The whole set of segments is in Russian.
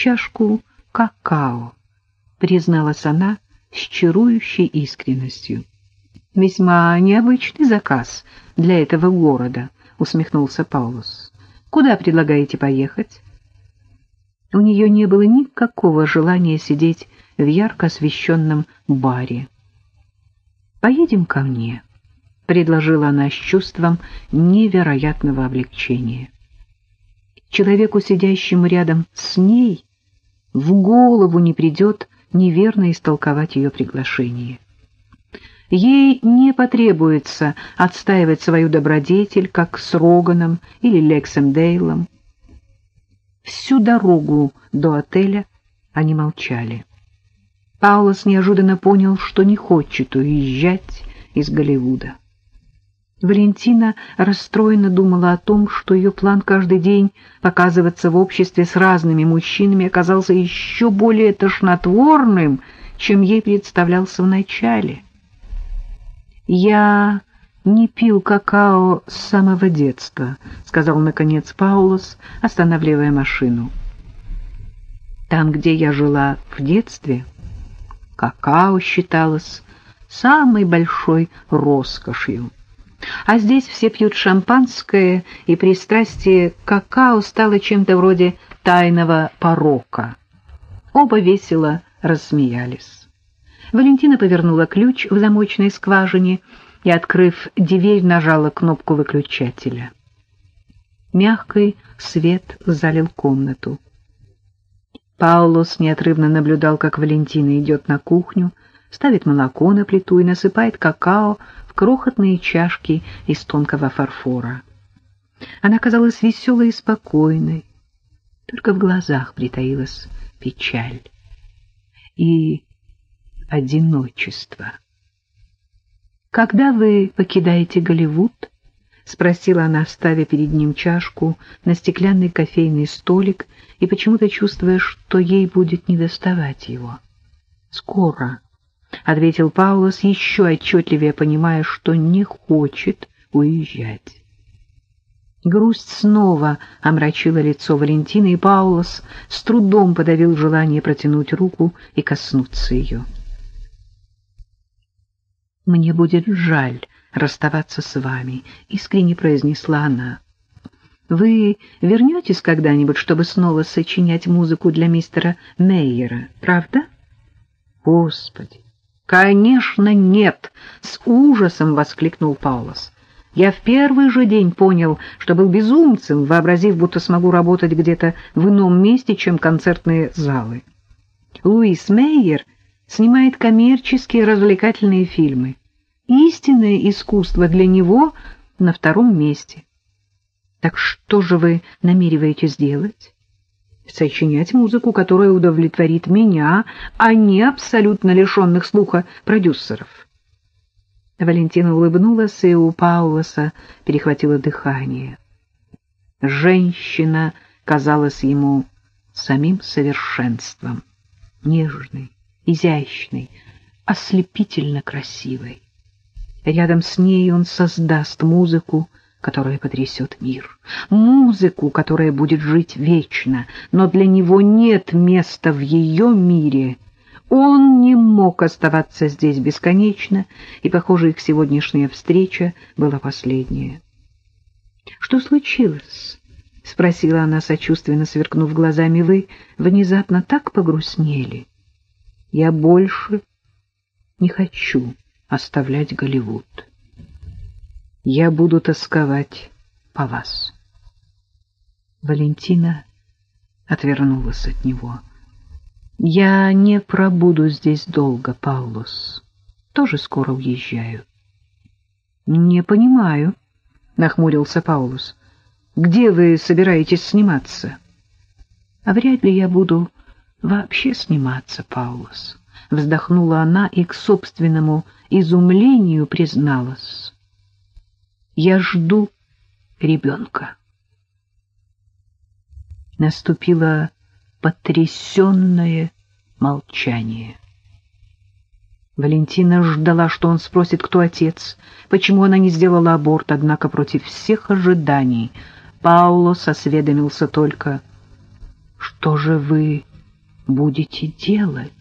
чашку какао, призналась она с чарующей искренностью. Весьма необычный заказ для этого города, усмехнулся Паулус. Куда предлагаете поехать? У нее не было никакого желания сидеть в ярко освещенном баре. «Поедем ко мне», — предложила она с чувством невероятного облегчения. Человеку, сидящему рядом с ней, в голову не придет неверно истолковать ее приглашение. Ей не потребуется отстаивать свою добродетель, как с Роганом или Лексом Дейлом. Всю дорогу до отеля они молчали. Паулос неожиданно понял, что не хочет уезжать из Голливуда. Валентина расстроенно думала о том, что ее план каждый день показываться в обществе с разными мужчинами оказался еще более тошнотворным, чем ей представлялся вначале. «Я не пил какао с самого детства», — сказал, наконец, Паулос, останавливая машину. «Там, где я жила в детстве, какао считалось самой большой роскошью. А здесь все пьют шампанское, и пристрастие к какао стало чем-то вроде тайного порока». Оба весело рассмеялись. Валентина повернула ключ в замочной скважине и, открыв дверь, нажала кнопку выключателя. Мягкий свет залил комнату. Паулос неотрывно наблюдал, как Валентина идет на кухню, ставит молоко на плиту и насыпает какао крохотные чашки из тонкого фарфора. Она казалась веселой и спокойной, только в глазах притаилась печаль. И одиночество. «Когда вы покидаете Голливуд?» — спросила она, ставя перед ним чашку на стеклянный кофейный столик и почему-то чувствуя, что ей будет недоставать его. «Скоро», — ответил Паулос, еще отчетливее понимая, что не хочет уезжать. Грусть снова омрачила лицо Валентины, и Паулос с трудом подавил желание протянуть руку и коснуться ее. «Мне будет жаль расставаться с вами», — искренне произнесла она. «Вы вернетесь когда-нибудь, чтобы снова сочинять музыку для мистера Мейера, правда?» «Господи! Конечно, нет!» — с ужасом воскликнул Паулос. «Я в первый же день понял, что был безумцем, вообразив, будто смогу работать где-то в ином месте, чем концертные залы. Луис Мейер снимает коммерческие развлекательные фильмы истинное искусство для него на втором месте. Так что же вы намереваетесь делать? Сочинять музыку, которая удовлетворит меня, а не абсолютно лишенных слуха продюсеров. Валентина улыбнулась, и у Паулоса перехватило дыхание. Женщина казалась ему самим совершенством, нежной, изящной, ослепительно красивой. Рядом с ней он создаст музыку, которая потрясет мир, музыку, которая будет жить вечно, но для него нет места в ее мире. Он не мог оставаться здесь бесконечно, и, похоже, их сегодняшняя встреча была последняя. — Что случилось? — спросила она, сочувственно сверкнув глазами. — Вы внезапно так погрустнели? — Я больше не хочу оставлять Голливуд. Я буду тосковать по вас. Валентина отвернулась от него. Я не пробуду здесь долго, Паулос. Тоже скоро уезжаю. Не понимаю, нахмурился Паулус. Где вы собираетесь сниматься? А вряд ли я буду вообще сниматься, Паулос. Вздохнула она и к собственному изумлению призналась. «Я жду ребенка». Наступило потрясенное молчание. Валентина ждала, что он спросит, кто отец, почему она не сделала аборт, однако против всех ожиданий Пауло осведомился только, «Что же вы будете делать?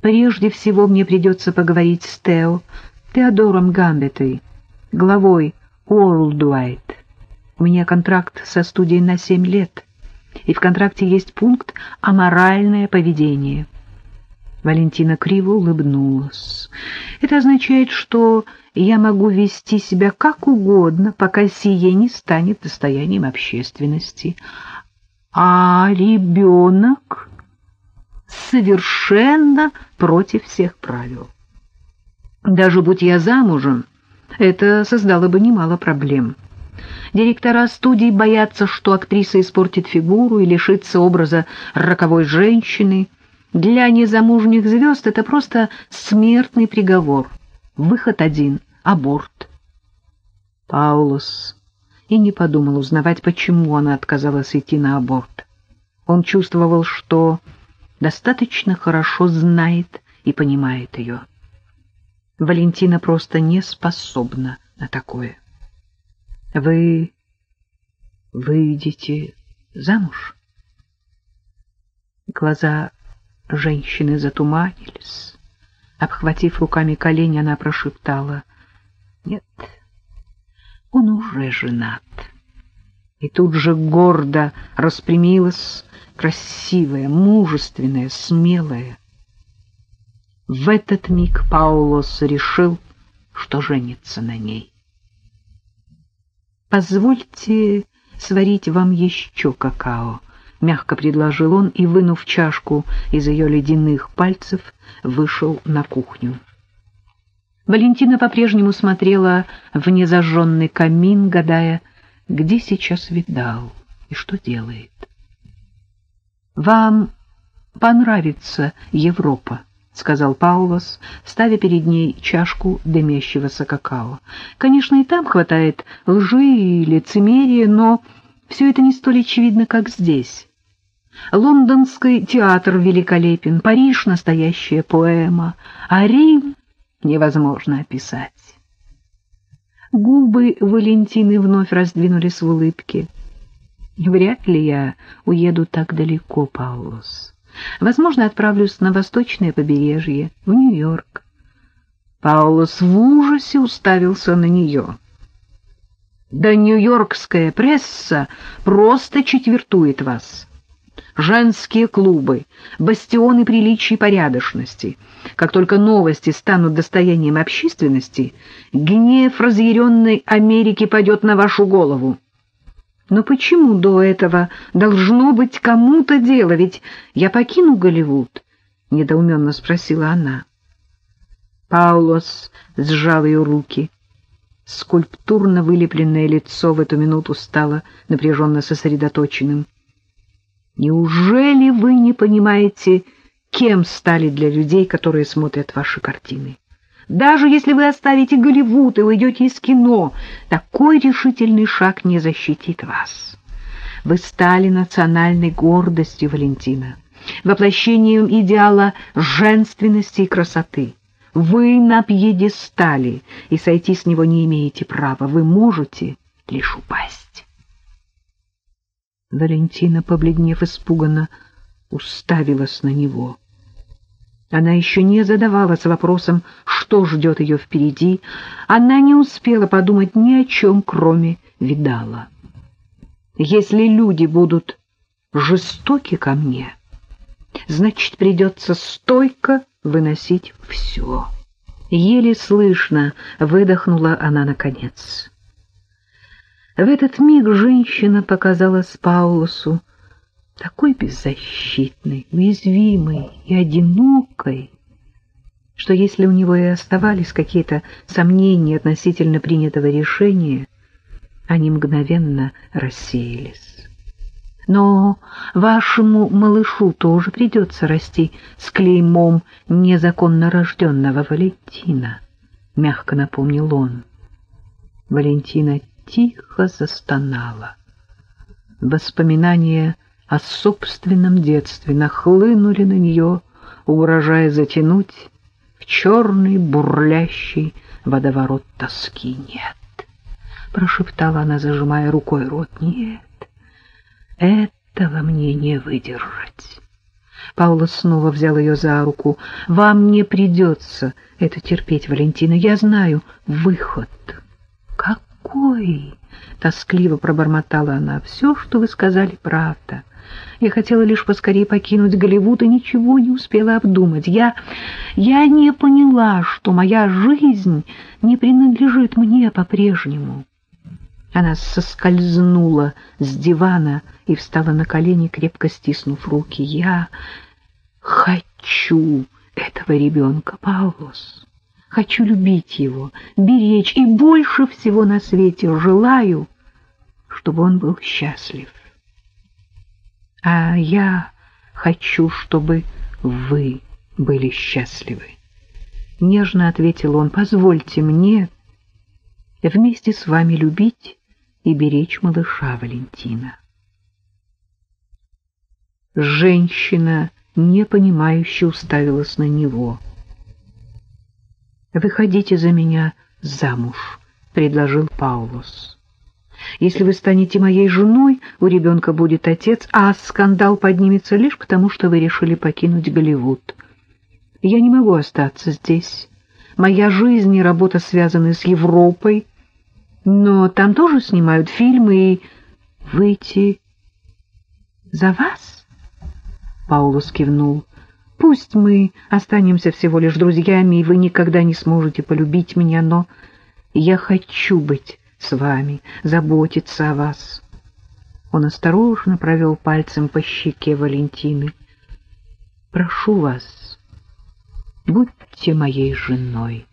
Прежде всего мне придется поговорить с Тео, Теодором Гамбетой, главой Уорлдуайт. У меня контракт со студией на семь лет, и в контракте есть пункт «Аморальное поведение». Валентина криво улыбнулась. Это означает, что я могу вести себя как угодно, пока сие не станет достоянием общественности. А ребенок совершенно против всех правил. Даже будь я замужем, это создало бы немало проблем. Директора студий боятся, что актриса испортит фигуру и лишится образа роковой женщины. Для незамужних звезд это просто смертный приговор. Выход один — аборт. Паулус и не подумал узнавать, почему она отказалась идти на аборт. Он чувствовал, что достаточно хорошо знает и понимает ее. Валентина просто не способна на такое. Вы выйдете замуж? Глаза женщины затуманились. Обхватив руками колени, она прошептала. Нет, он уже женат. И тут же гордо распрямилась, красивая, мужественная, смелая. В этот миг Паулос решил, что женится на ней. «Позвольте сварить вам еще какао», — мягко предложил он и, вынув чашку из ее ледяных пальцев, вышел на кухню. Валентина по-прежнему смотрела в незажженный камин, гадая, где сейчас видал и что делает. «Вам понравится Европа», — сказал Паулос, ставя перед ней чашку дымящегося какао. «Конечно, и там хватает лжи и лицемерия, но все это не столь очевидно, как здесь. Лондонский театр великолепен, Париж — настоящая поэма, а Рим невозможно описать». Губы Валентины вновь раздвинулись в улыбке. Вряд ли я уеду так далеко, Паулос. Возможно, отправлюсь на восточное побережье, в Нью-Йорк. Паулос в ужасе уставился на нее. Да нью-йоркская пресса просто четвертует вас. Женские клубы, бастионы приличия и порядочности. Как только новости станут достоянием общественности, гнев разъяренной Америки пойдет на вашу голову. Но почему до этого должно быть кому-то дело? Ведь я покину Голливуд, — недоуменно спросила она. Паулос сжал ее руки. Скульптурно вылепленное лицо в эту минуту стало напряженно сосредоточенным. «Неужели вы не понимаете, кем стали для людей, которые смотрят ваши картины?» Даже если вы оставите Голливуд и уйдете из кино, такой решительный шаг не защитит вас. Вы стали национальной гордостью, Валентина, воплощением идеала женственности и красоты. Вы на пьедестале, и сойти с него не имеете права. Вы можете лишь упасть. Валентина, побледнев испуганно, уставилась на него. Она еще не задавалась вопросом, что ждет ее впереди. Она не успела подумать ни о чем, кроме видала. Если люди будут жестоки ко мне, значит, придется стойко выносить все. Еле слышно выдохнула она наконец. В этот миг женщина показалась Паулосу такой беззащитной, уязвимой и одинокой, что если у него и оставались какие-то сомнения относительно принятого решения, они мгновенно рассеялись. Но вашему малышу тоже придется расти с клеймом незаконно рожденного Валентина, — мягко напомнил он. Валентина тихо застонала. Воспоминания о собственном детстве нахлынули на нее, угрожая затянуть в черный бурлящий водоворот тоски. «Нет!» — прошептала она, зажимая рукой рот. «Нет, этого мне не выдержать». Паула снова взял ее за руку. «Вам не придется это терпеть, Валентина. Я знаю выход». «Какой?» — тоскливо пробормотала она. «Все, что вы сказали, правда. Я хотела лишь поскорее покинуть Голливуд и ничего не успела обдумать. Я... я не поняла, что моя жизнь не принадлежит мне по-прежнему». Она соскользнула с дивана и встала на колени, крепко стиснув руки. «Я...» Хочу этого ребенка, Павлос. Хочу любить его, беречь и больше всего на свете желаю, чтобы он был счастлив. А я хочу, чтобы вы были счастливы. Нежно ответил он, позвольте мне вместе с вами любить и беречь малыша Валентина. Женщина непонимающе уставилась на него. «Выходите за меня замуж», — предложил Паулос. «Если вы станете моей женой, у ребенка будет отец, а скандал поднимется лишь потому, что вы решили покинуть Голливуд. Я не могу остаться здесь. Моя жизнь и работа связаны с Европой, но там тоже снимают фильмы и выйти за вас?» Паулус кивнул. «Пусть мы останемся всего лишь друзьями, и вы никогда не сможете полюбить меня, но я хочу быть с вами, заботиться о вас». Он осторожно провел пальцем по щеке Валентины. «Прошу вас, будьте моей женой».